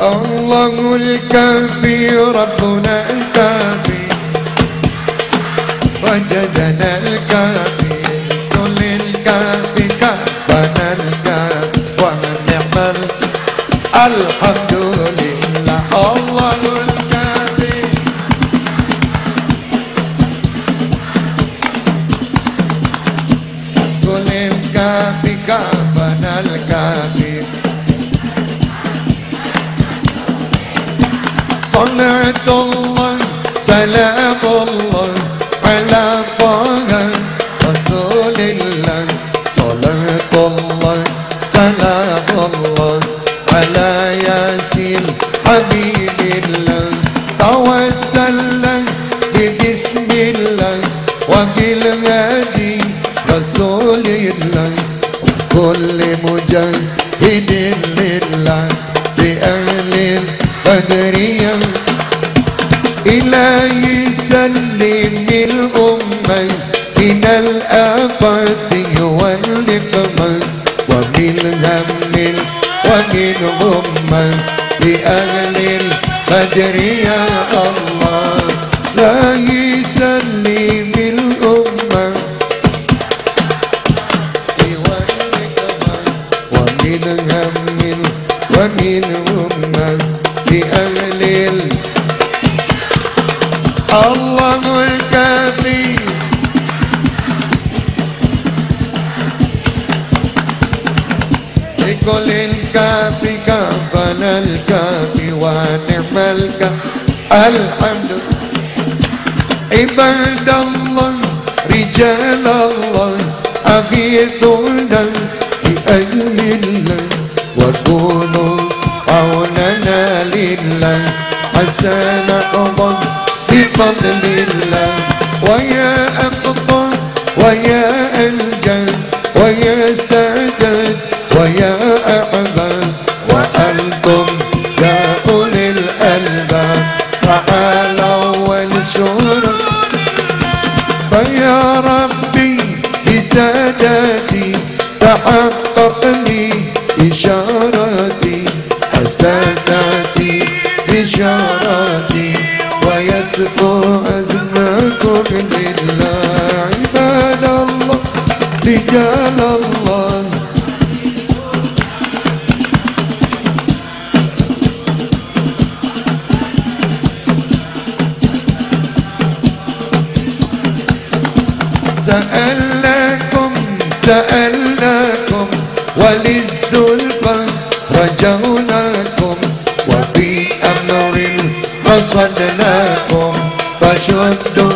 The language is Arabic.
الله الكافي ربنا الكافي. وجدنا الكافي كل الكافي كفنا الكافي ونعم الحمد لله. الله الكافي. كل الكافي كفنا صلاة الله سلام الله على طه رسول الله صلاة الله سلام الله على ياسين حبيب الله توسلنا ببسم الله وبالهادي رسول الله كل مجاهد لله بأهل البدرية إلهي سلم الأمة من الآفات والنقمة ومن هم ومن غمة لأهل القدر يا الله. لا الله الكافي. لكل الكافي كفنا الكافي ونعم الكافي. الحمد. عباد الله رجال الله أغيثونا بأجل الله. وكونوا عوننا لله حسن أضل بفضل الله ويا أقطع ويا أنجل ويا سادات ويا أحباب وأنتم يا أولي الألباب تعالوا والشهر فيا ربي بساداتي تحقق لي إشاراتي حساداتي بشاراتي سألناكم سألناكم وللزلفى رجوناكم وفي أمر قصدناكم فشدوا